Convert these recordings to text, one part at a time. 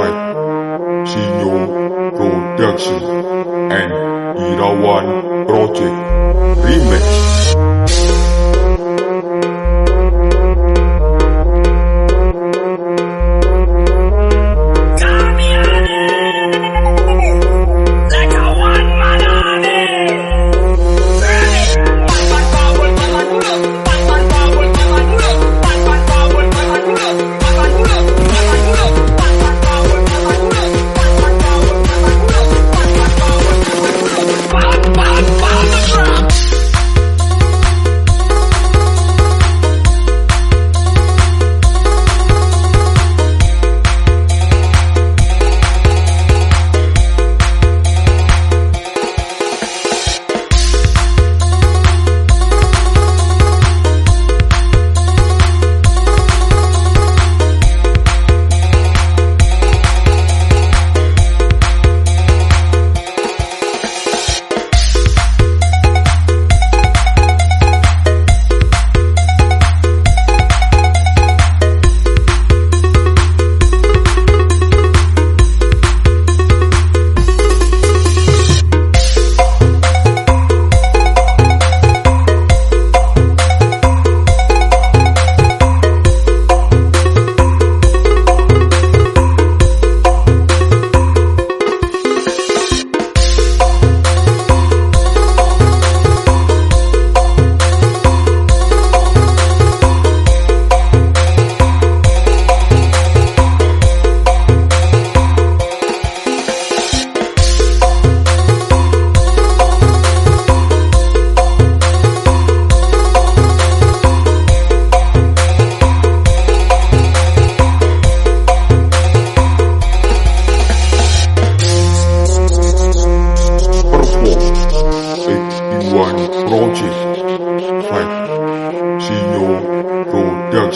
by Chino Production and Irawan Project Remix.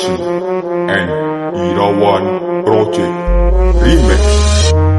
Production and Irawan Project Remix